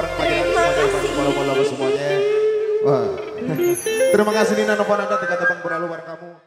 bareng semuanya. Wah. Terima kasih Nina Novananda, tiga tebang berlalu bareng kamu.